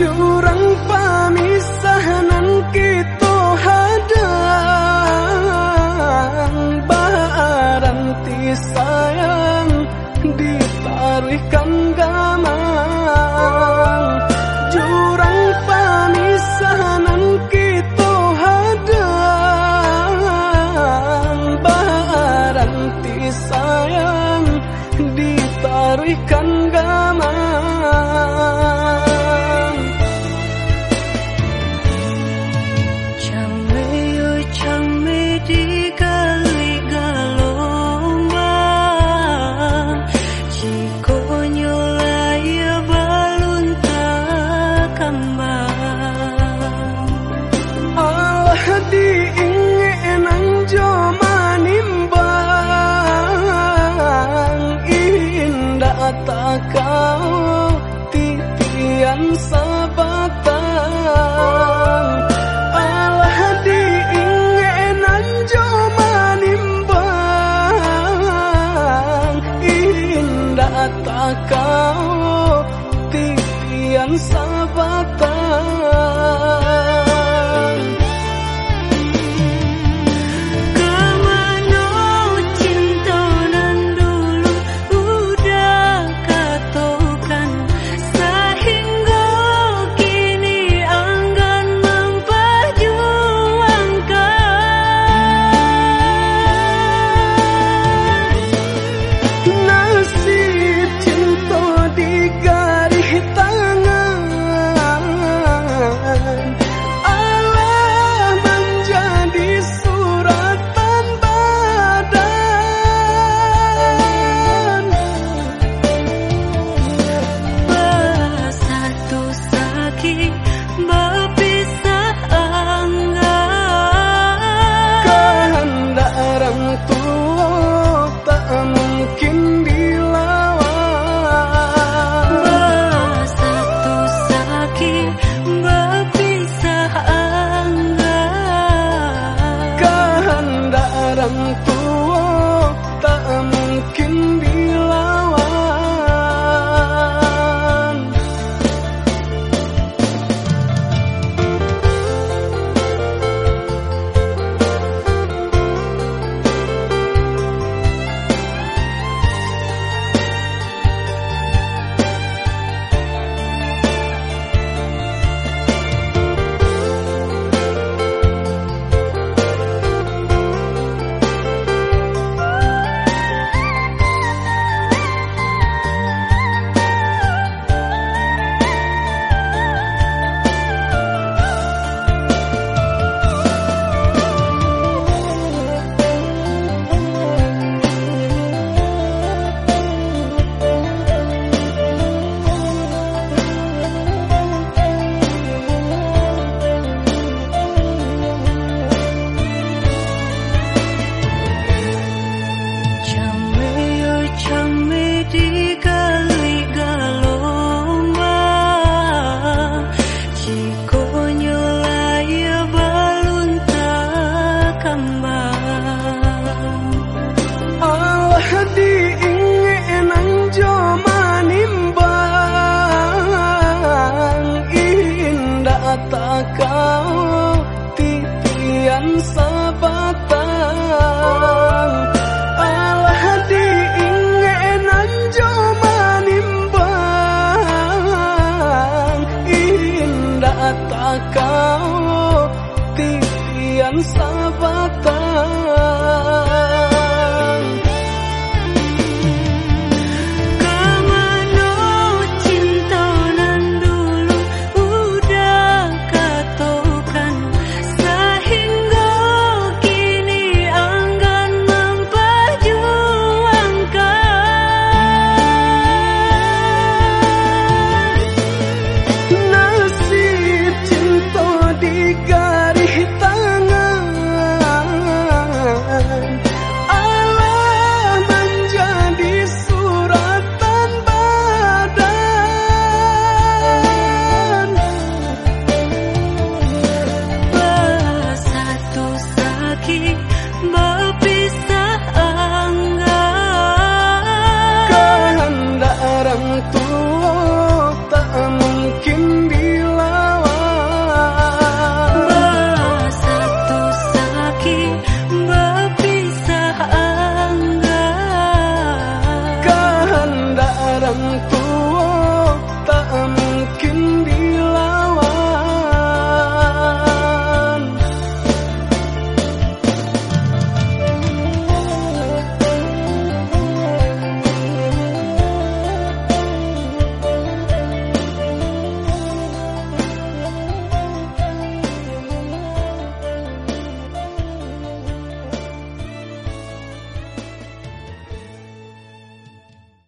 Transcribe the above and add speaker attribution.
Speaker 1: jurang pamisahanan kita hadang baranti sayang ditarikan gamang. Jurang pamisahanan kita hadang baranti sayang ditarik I'm sorry. tak kau titian sebatang Allah diingin anjo manimbang indah tak kau titian sabatang.
Speaker 2: 一麻